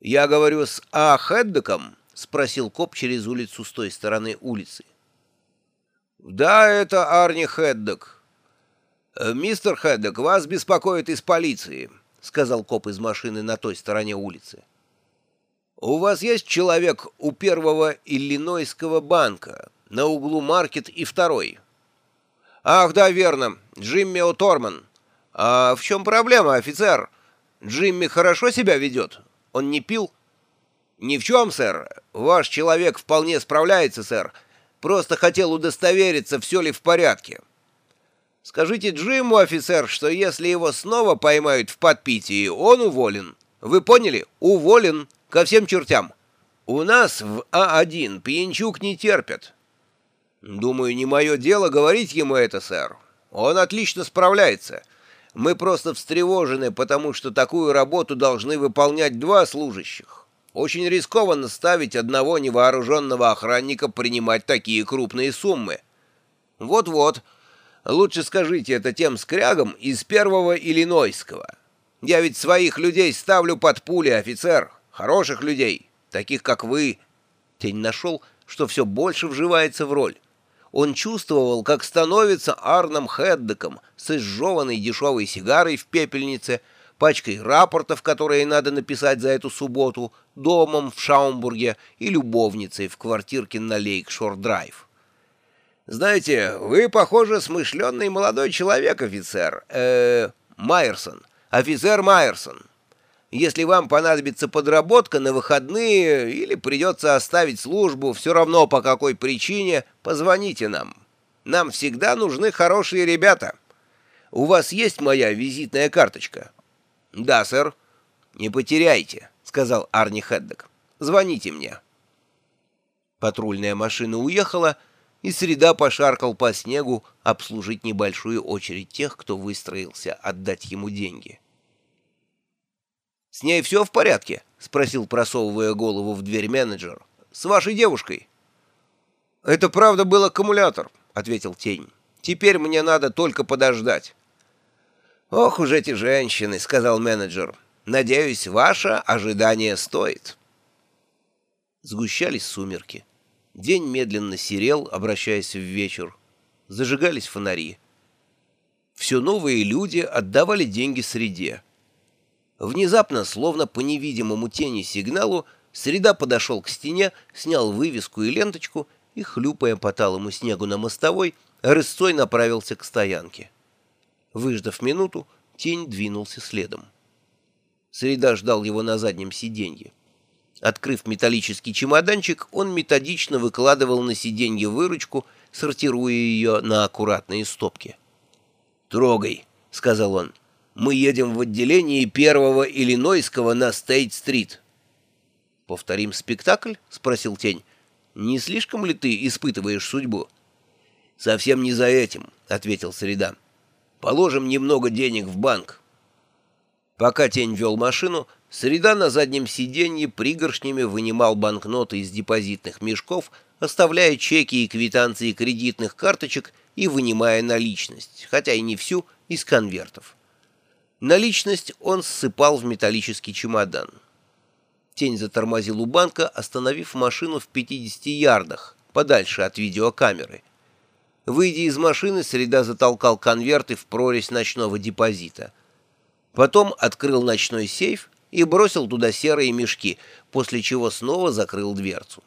«Я говорю с А. Хеддеком?» — спросил коп через улицу с той стороны улицы. «Да, это Арни Хеддек». «Э, «Мистер Хеддек, вас беспокоит из полиции», — сказал коп из машины на той стороне улицы. «У вас есть человек у первого Иллинойского банка на углу Маркет и второй?» «Ах, да, верно, Джимми О'Торман. А в чем проблема, офицер? Джимми хорошо себя ведет? Он не пил?» «Ни в чем, сэр. Ваш человек вполне справляется, сэр. Просто хотел удостовериться, все ли в порядке». «Скажите Джиму, офицер, что если его снова поймают в подпитии, он уволен. Вы поняли? Уволен. Ко всем чертям. У нас в А1 пьянчук не терпят». «Думаю, не мое дело говорить ему это, сэр. Он отлично справляется. Мы просто встревожены, потому что такую работу должны выполнять два служащих. Очень рискованно ставить одного невооруженного охранника принимать такие крупные суммы. Вот-вот. Лучше скажите это тем скрягам из первого Иллинойского. Я ведь своих людей ставлю под пули, офицер. Хороших людей, таких как вы. Тень нашел, что все больше вживается в роль. Он чувствовал, как становится Арном Хеддеком с изжеванной дешевой сигарой в пепельнице, пачкой рапортов, которые надо написать за эту субботу, домом в Шаумбурге и любовницей в квартирке на Лейкшор-драйв. «Знаете, вы, похоже, смышленый молодой человек, офицер. Э, Майерсон. Офицер Майерсон. Если вам понадобится подработка на выходные или придется оставить службу, все равно по какой причине, позвоните нам. Нам всегда нужны хорошие ребята. У вас есть моя визитная карточка?» «Да, сэр». «Не потеряйте», — сказал Арни Хеддек. «Звоните мне». Патрульная машина уехала, и Среда пошаркал по снегу обслужить небольшую очередь тех, кто выстроился отдать ему деньги. «С ней все в порядке?» — спросил, просовывая голову в дверь менеджер. «С вашей девушкой?» «Это правда был аккумулятор», — ответил Тень. «Теперь мне надо только подождать». «Ох уж эти женщины», — сказал менеджер. «Надеюсь, ваше ожидание стоит». Сгущались сумерки. День медленно серел, обращаясь в вечер. Зажигались фонари. Все новые люди отдавали деньги среде. Внезапно, словно по невидимому тени сигналу, Среда подошел к стене, снял вывеску и ленточку и, хлюпая по талому снегу на мостовой, рысцой направился к стоянке. Выждав минуту, тень двинулся следом. Среда ждал его на заднем сиденье. Открыв металлический чемоданчик, он методично выкладывал на сиденье выручку, сортируя ее на аккуратные стопки. «Трогай», — сказал он. Мы едем в отделении первого Иллинойского на Стейт-стрит». «Повторим спектакль?» — спросил Тень. «Не слишком ли ты испытываешь судьбу?» «Совсем не за этим», — ответил Среда. «Положим немного денег в банк». Пока Тень вел машину, Среда на заднем сиденье пригоршнями вынимал банкноты из депозитных мешков, оставляя чеки и квитанции кредитных карточек и вынимая наличность, хотя и не всю, из конвертов. Наличность он ссыпал в металлический чемодан. Тень затормозил у банка, остановив машину в 50 ярдах, подальше от видеокамеры. Выйдя из машины, Среда затолкал конверты в прорезь ночного депозита. Потом открыл ночной сейф и бросил туда серые мешки, после чего снова закрыл дверцу.